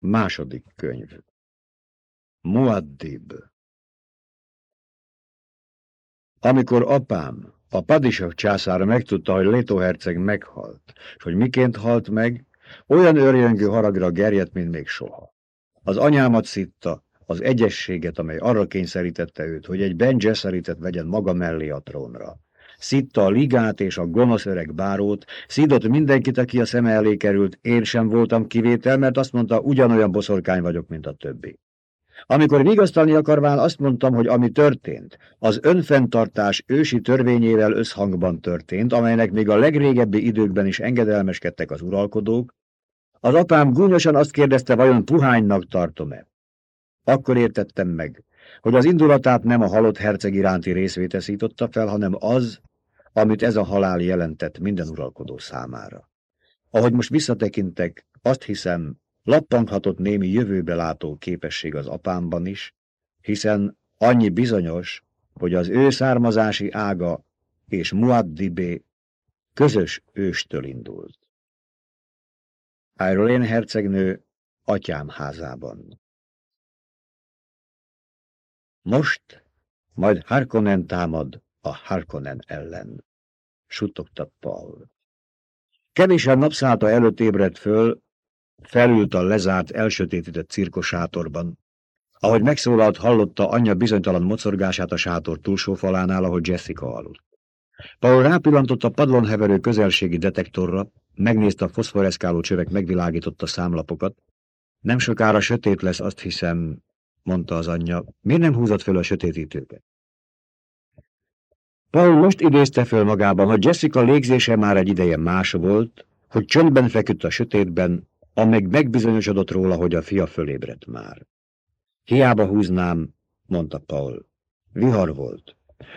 Második könyv Muaddib Amikor apám, a Padisav császár megtudta, hogy Létó herceg meghalt, és hogy miként halt meg, olyan örjöngő haragra gerjedt, mint még soha. Az anyámat szitta, az egyességet, amely arra kényszerítette őt, hogy egy Ben Gesserit vegyen maga mellé a trónra. Szitta a ligát és a gonosz öreg bárót, szídott mindenkit, aki a szeme elé került, én sem voltam kivétel, mert azt mondta, ugyanolyan boszorkány vagyok, mint a többi. Amikor vigasztalni akarván azt mondtam, hogy ami történt, az önfenntartás ősi törvényével összhangban történt, amelynek még a legrégebbi időkben is engedelmeskedtek az uralkodók, az apám gúnyosan azt kérdezte, vajon puhánynak tartom-e. Akkor értettem meg, hogy az indulatát nem a halott herceg iránti részvéte szította fel, hanem az, amit ez a halál jelentett minden uralkodó számára. Ahogy most visszatekintek, azt hiszem, lappanghatott némi jövőbe látó képesség az apámban is, hiszen annyi bizonyos, hogy az ő származási ága és Muaddibé közös őstől indult. Irolén hercegnő atyám házában. Most majd Harkonnen támad a Harkonnen ellen, suttogta Paul. Kevésen napszálta előtt ébredt föl, felült a lezárt, elsötétített cirkosátorban. Ahogy megszólalt, hallotta anyja bizonytalan mocorgását a sátor túlsó falánál, ahol Jessica aludt. Paul rápillantott a padlon heverő közelségi detektorra, megnézte a foszforeszkáló csövek megvilágította számlapokat. Nem sokára sötét lesz, azt hiszem, mondta az anyja. Miért nem húzott föl a sötétítőket? Paul most idézte föl magában, hogy Jessica légzése már egy ideje más volt, hogy csöndben feküdt a sötétben, amíg megbizonyosodott róla, hogy a fia fölébredt már. Hiába húznám, mondta Paul. Vihar volt.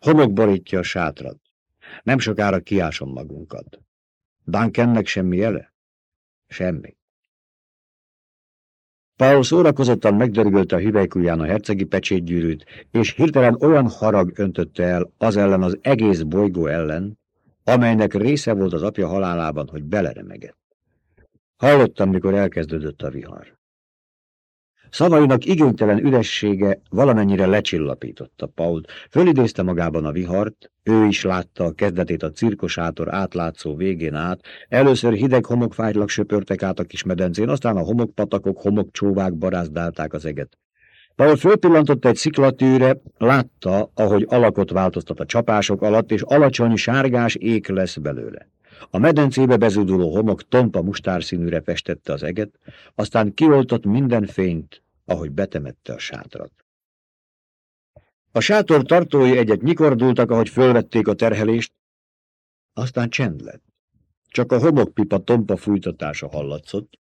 Homok borítja a sátrat. Nem sokára kiásom magunkat. Duncannek semmi jele? Semmi. Paul szórakozottan megdörgölte a hüvelykujján a hercegi pecsétgyűrűt, és hirtelen olyan harag öntötte el az ellen az egész bolygó ellen, amelynek része volt az apja halálában, hogy beleremegett. Hallottam, mikor elkezdődött a vihar. Szavainak igénytelen üressége valamennyire lecsillapította Pault. Fölidézte magában a vihart, ő is látta a kezdetét a cirkosátor átlátszó végén át. Először hideg homokfájtlak söpörtek át a kis medencén, aztán a homokpatakok, homokcsóvák barázdálták az eget. Paul fölpillantott egy sziklatűre, látta, ahogy alakot változtat a csapások alatt, és alacsony sárgás ék lesz belőle. A medencébe bezúduló homok tompa mustárszínűre festette az eget, aztán kioltott minden fényt, ahogy betemette a sátrat. A sátor tartói egyet nyikordultak, ahogy fölvették a terhelést, aztán csend lett. Csak a homokpipa tompa fújtatása hallatszott,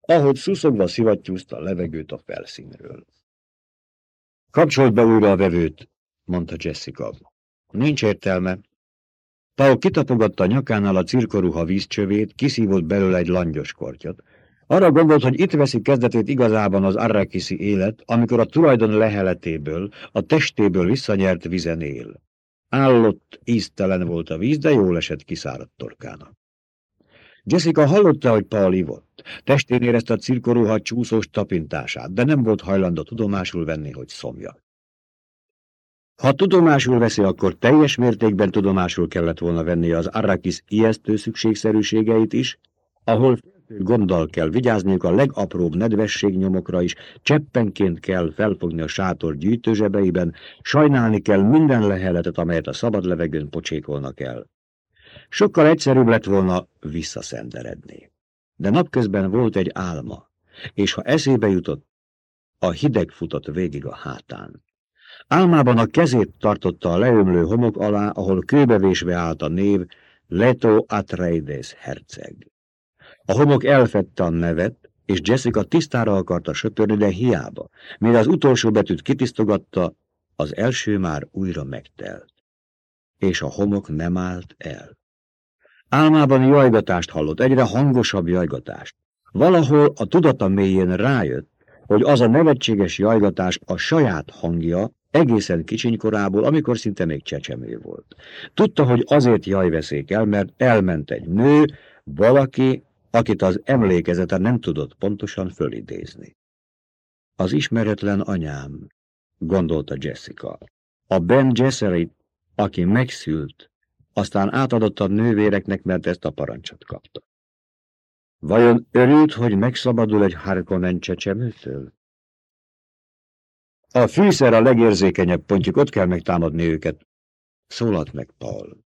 ahogy szuszogva szivattyúzta a levegőt a felszínről. Kapcsolt be újra a vevőt, mondta Jessica. Nincs értelme. Paul kitapogatta a nyakánál a cirkoruha vízcsövét, kiszívott belőle egy langyos kortyot. Arra gondolt, hogy itt veszi kezdetét igazában az arrakiszi élet, amikor a tulajdon leheletéből, a testéből visszanyert vizen él. Állott, íztelen volt a víz, de jól esett kiszáradt torkának. Jessica hallotta, hogy Paul ivott. Testén érezte a cirkoruha csúszós tapintását, de nem volt hajlandó tudomásul venni, hogy szomja. Ha tudomásul veszi, akkor teljes mértékben tudomásul kellett volna venni az Arrakis ijesztő szükségszerűségeit is, ahol gonddal kell vigyázniuk a legapróbb nedvességnyomokra is, cseppenként kell felfogni a sátor gyűjtőzsebeiben, sajnálni kell minden leheletet, amelyet a szabad levegőn pocsékolnak el. Sokkal egyszerűbb lett volna visszaszenderedni. De napközben volt egy álma, és ha eszébe jutott, a hideg futott végig a hátán. Álmában a kezét tartotta a leömlő homok alá, ahol kőbevésve állt a név Leto Atreides herceg. A homok elfette a nevet, és Jessica tisztára akarta söpörni, de hiába. Mire az utolsó betűt kitisztogatta, az első már újra megtelt. És a homok nem állt el. Álmában jajgatást hallott, egyre hangosabb jajgatást. Valahol a tudata mélyén rájött, hogy az a nevetséges jajgatás a saját hangja, egészen kicsinykorából, amikor szinte még csecsemő volt. Tudta, hogy azért jajveszék el, mert elment egy nő, valaki, akit az emlékezete nem tudott pontosan fölidézni. Az ismeretlen anyám, gondolta Jessica. A Ben Gesserit, aki megszült, aztán átadott a nővéreknek, mert ezt a parancsot kapta. Vajon örült, hogy megszabadul egy Harkonnen csecsemőtől? A fűszer a legérzékenyebb pontjuk, ott kell megtámadni őket. Szólalt meg Paul.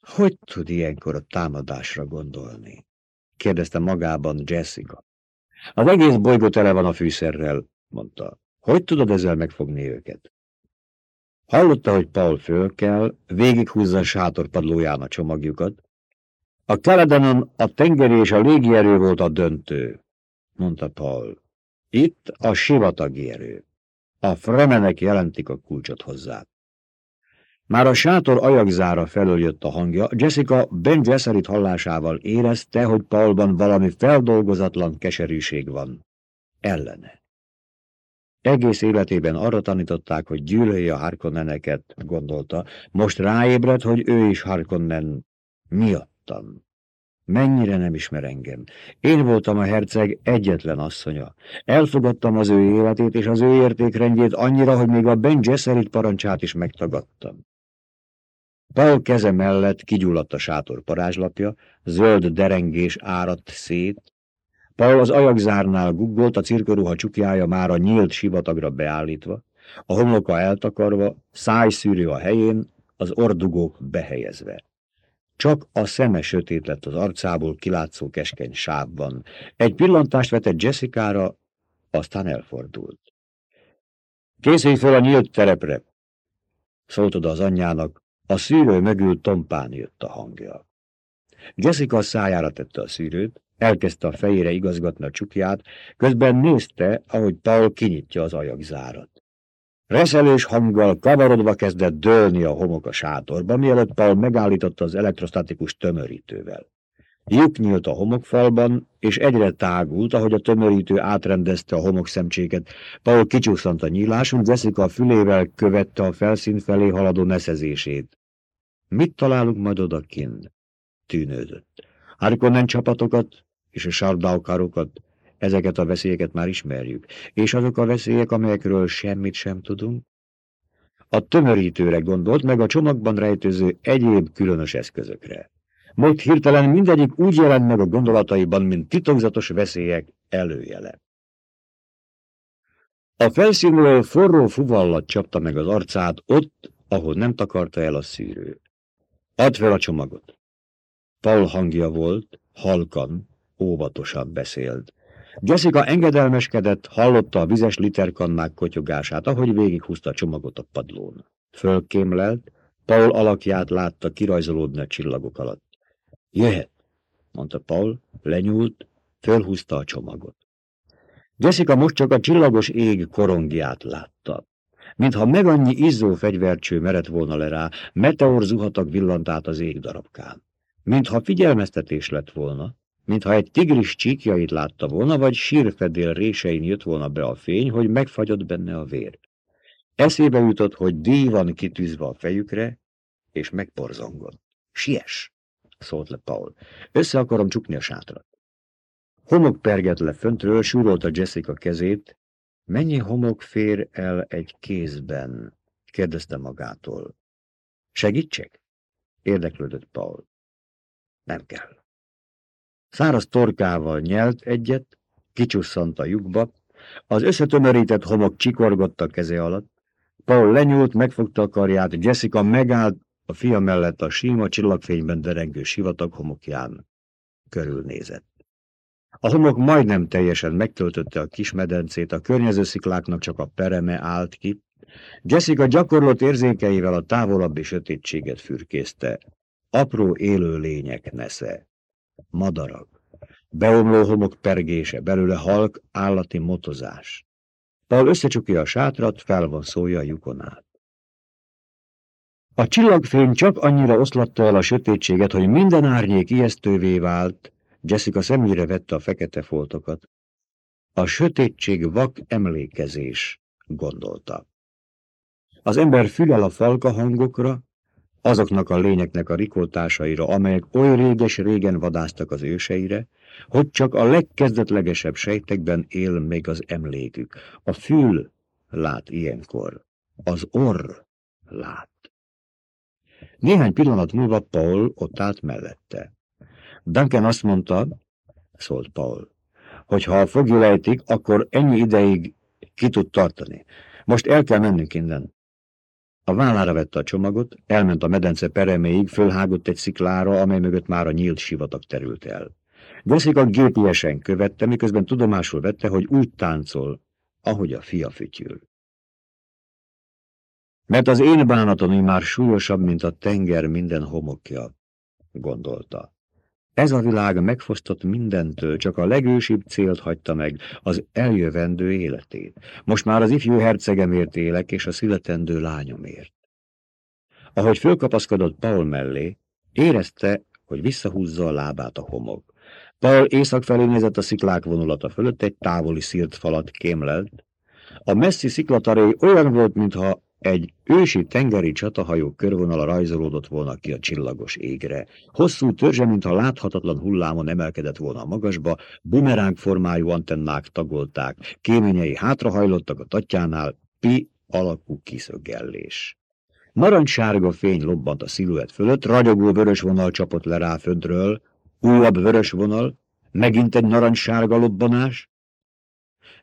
Hogy tud ilyenkor a támadásra gondolni? Kérdezte magában Jessica. Az egész bolygó tele van a fűszerrel, mondta. Hogy tudod ezzel megfogni őket? Hallotta, hogy Paul fölkel, végighúzza a sátorpadlóján a csomagjukat. A Keledenon a tengeri és a légierő volt a döntő, mondta Paul. Itt a sivatagi erő. A fremenek jelentik a kulcsot hozzá. Már a sátor ajakzára felől jött a hangja, Jessica Ben Gesserit hallásával érezte, hogy Paulban valami feldolgozatlan keserűség van. Ellene. Egész életében arra tanították, hogy gyűlölje a Harkonneneket, gondolta. Most ráébredt, hogy ő is Harkonnen miattam. Mennyire nem ismer engem. Én voltam a herceg egyetlen asszonya. Elfogadtam az ő életét és az ő értékrendjét annyira, hogy még a Ben Gesserit parancsát is megtagadtam. Paul keze mellett kigyulladt a sátor parázslapja, zöld derengés áradt szét. Paul az ajakzárnál guggolt, a cirkoruha csukjája már a nyílt sivatagra beállítva, a homloka eltakarva, szájszűrő a helyén, az ordugók behelyezve. Csak a szeme sötét lett az arcából kilátszó keskeny sávban. Egy pillantást vetett Jessica-ra, aztán elfordult. Készülj fel a nyílt terepre, szólt oda az anyjának, a szűrő mögül tompán jött a hangja. Jessica a szájára tette a szűrőt, elkezdte a fejére igazgatni a csukját, közben nézte, ahogy Paul kinyitja az ajakzárat. Reszelős hanggal kavarodva kezdett dőlni a homok a sátorba, mielőtt Paul megállította az elektrostatikus tömörítővel. Lyuk nyílt a homokfalban, és egyre tágult, ahogy a tömörítő átrendezte a homokszemcséket. Paul kicsúszant a nyíláson, Jessica a fülével követte a felszín felé haladó neszezését. Mit találunk majd odakint? Tűnődött. Harkonnen csapatokat és a sardaukarokat, ezeket a veszélyeket már ismerjük, és azok a veszélyek, amelyekről semmit sem tudunk? A tömörítőre gondolt, meg a csomagban rejtőző egyéb különös eszközökre. Most hirtelen mindegyik úgy jelent meg a gondolataiban, mint titokzatos veszélyek előjele. A felszínről forró fuvallat csapta meg az arcát ott, ahol nem takarta el a szűrő. Add fel a csomagot. Paul hangja volt, halkan, óvatosan beszélt. Jessica engedelmeskedett, hallotta a vizes literkannák kotyogását, ahogy végighúzta a csomagot a padlón. Fölkémlelt, Paul alakját látta kirajzolódni a csillagok alatt. Jöhet, mondta Paul, lenyúlt, fölhúzta a csomagot. Jessica most csak a csillagos ég korongját látta. Mintha meg annyi izzó fegyvercső merett volna le rá, meteor zuhatag villant az ég darabkán. Mintha figyelmeztetés lett volna, mintha egy tigris csíkjait látta volna, vagy sírfedél résein jött volna be a fény, hogy megfagyott benne a vér. Eszébe jutott, hogy díj van kitűzve a fejükre, és megporzongott. Siess! szólt le Paul. Össze akarom csukni a sátrat. Homok pergett le föntről, súrolta Jessica kezét. Mennyi homok fér el egy kézben? kérdezte magától. Segítsek? Érdeklődött Paul. Nem kell. Száraz torkával nyelt egyet, kicsusszant a lyukba, az összetömörített homok csikorgott a keze alatt, Paul lenyúlt, megfogta a karját, Jessica megállt a fia mellett a síma csillagfényben derengő sivatag homokján. Körülnézett. A homok majdnem teljesen megtöltötte a kis medencét, a környező szikláknak csak a pereme állt ki. Jessica gyakorlott érzékeivel a távolabbi sötétséget fürkészte. Apró élő lények nesze madarak, beomló homok pergése, belőle halk, állati motozás. Paul összecsukja a sátrat, felvonszolja a lyukon át. A csillagfény csak annyira oszlatta el a sötétséget, hogy minden árnyék ijesztővé vált, Jessica szemére vette a fekete foltokat. A sötétség vak emlékezés, gondolta. Az ember fülel a falka hangokra, azoknak a lényeknek a rikoltásaira, amelyek oly réges régen vadáztak az őseire, hogy csak a legkezdetlegesebb sejtekben él még az emlékük. A fül lát ilyenkor, az orr lát. Néhány pillanat múlva Paul ott állt mellette. Duncan azt mondta, szólt Paul, hogy ha a fogjulejtik, akkor ennyi ideig ki tud tartani. Most el kell mennünk innen. A vállára vette a csomagot, elment a medence pereméig, fölhágott egy sziklára, amely mögött már a nyílt sivatag terült el. Jessica gépiesen követte, miközben tudomásul vette, hogy úgy táncol, ahogy a fia fütyül. Mert az én bánatom már súlyosabb, mint a tenger minden homokja, gondolta. Ez a világ megfosztott mindentől, csak a legősibb célt hagyta meg, az eljövendő életét. Most már az ifjú hercegemért élek, és a születendő lányomért. Ahogy fölkapaszkodott Paul mellé, érezte, hogy visszahúzza a lábát a homok. Paul észak felé nézett a sziklák vonulata fölött, egy távoli szírt falat kémlelt. A messzi sziklataré olyan volt, mintha egy ősi tengeri csatahajó körvonala rajzolódott volna ki a csillagos égre. Hosszú törzse, mintha láthatatlan hullámon emelkedett volna a magasba, bumeráng formájú antennák tagolták, kéményei hátrahajlottak a tatjánál, pi alakú kiszöggellés. Narancssárga fény lobbant a sziluett fölött, ragyogó vörös vonal csapott le rá földről, újabb vörös vonal, megint egy narancssárga lobbanás.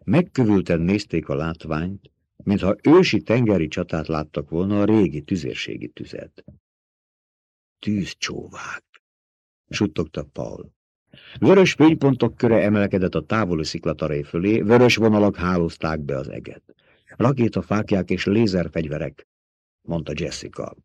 Megkövülten nézték a látványt, mintha ősi tengeri csatát láttak volna a régi tüzérségi tüzet. Tűzcsóvák, suttogta Paul. Vörös fénypontok köre emelkedett a távoli sziklataré fölé, vörös vonalak hálózták be az eget. Rakétafákják és lézerfegyverek, mondta Jessica.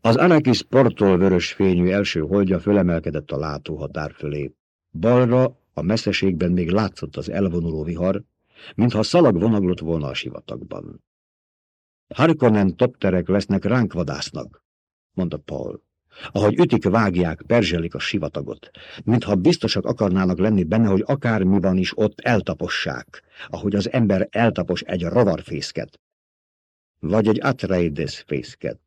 Az Anakis portól vörös fényű első holdja fölemelkedett a látóhatár fölé. Balra, a messzeségben még látszott az elvonuló vihar, mintha szalag vonaglott volna a sivatagban. Harkonnen topterek lesznek ránk vadásznak, mondta Paul. Ahogy ütik, vágják, perzselik a sivatagot, mintha biztosak akarnának lenni benne, hogy akármi van is ott eltapossák, ahogy az ember eltapos egy rovarfészket. Vagy egy Atreides fészket,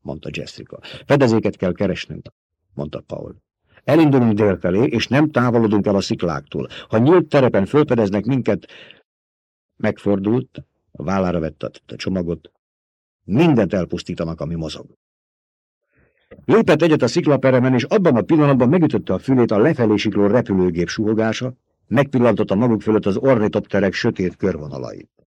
mondta Jessica. Fedezéket kell keresnünk, mondta Paul. Elindulunk délfelé, és nem távolodunk el a szikláktól. Ha nyílt terepen fölfedeznek minket, Megfordult, a vállára vette a csomagot. Mindent elpusztítanak, ami mozog. Lépett egyet a sziklaperemen, és abban a pillanatban megütötte a fülét a lefelé sikló repülőgép suhogása, megpillantotta maguk fölött az ornitopterek sötét körvonalait.